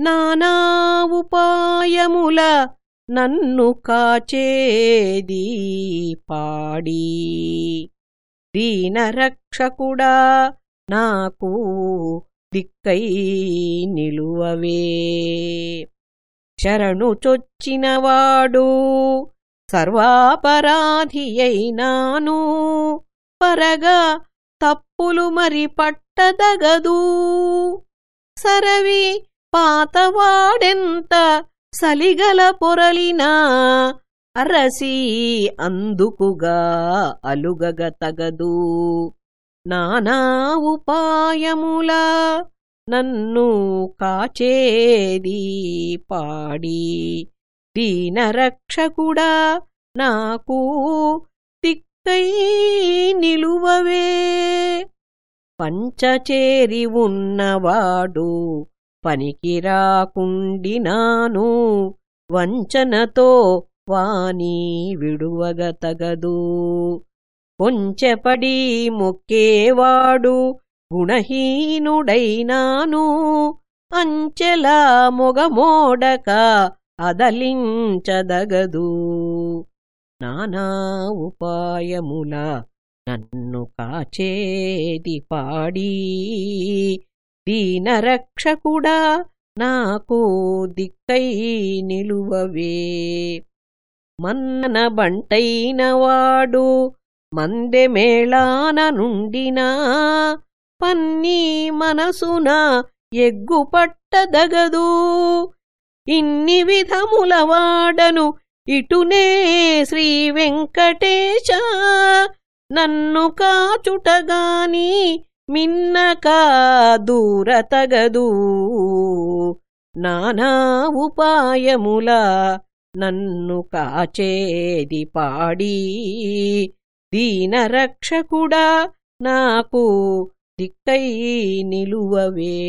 నానా ఉపాయముల నన్ను కాచేది పాడి. దీనరక్షకుడా నాకు దిక్కై నిలువవే. శరణు చొచ్చినవాడు సర్వాపరాధి అయినాను పరగా తప్పులు మరి పట్టదగదు. సరవి పాతవాడెంత సలిగల పొరలినా అరసి అందుకుగా అలుగగ తగదు. నానా ఉపాయముల నన్ను కాచేది పాడి. దీనరక్షకుడా నాకు తిక్కై నిలువవే. పంచచేరి ఉన్నవాడు పనికిరాకుండినాను. వంచనతో వాని విడువగ తగదు. కొంచెపడి మొక్కేవాడు గుణహీనుడైనాను. అంచెల మొగమోడక అదలించదగదు. నానా ఉపాయముల నన్ను కాచేది పాడి దీనరక్షకుడా నాకు దిక్కై నిలువవే. మన్నన బంటైనవాడు మందె మేళాన నుండినా పన్నీ మనసున ఎగ్గుపట్టదగదు. ఇన్ని విధముల వాడను ఇటునే శ్రీ వెంకటేశ నన్ను కాచుటగాని మిన్నక దూరతగదు నానా ఉపాయముల నన్ను కాచేది పాడి. దీనరక్షకుడా నాకు దిక్కై నిలువవే.